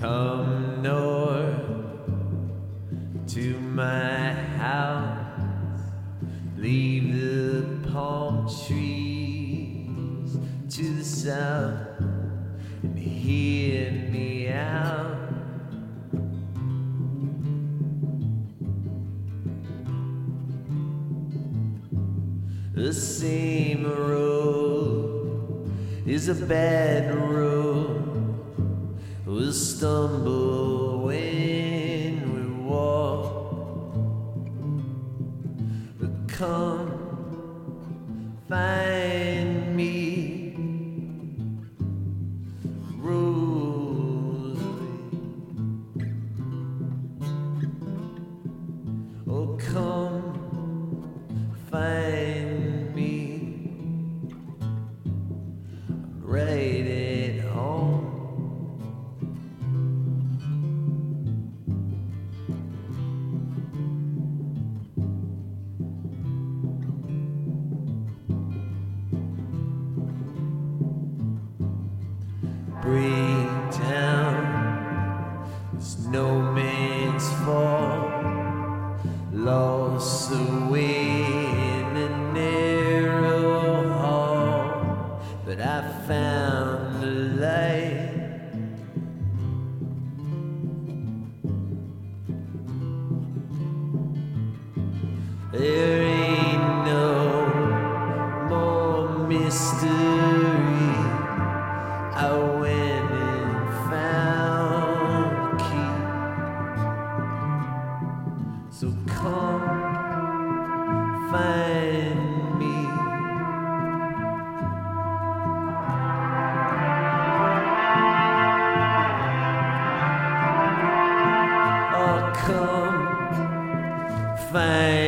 Come north to my house. Leave the palm trees to the south and hear me out. The same road is a bad road. We'll stumble when we walk. But come find me. Oh, come find Break down. It's no man's fault. Lost away in a narrow hall, but I found a light. There ain't no more mystery. Come find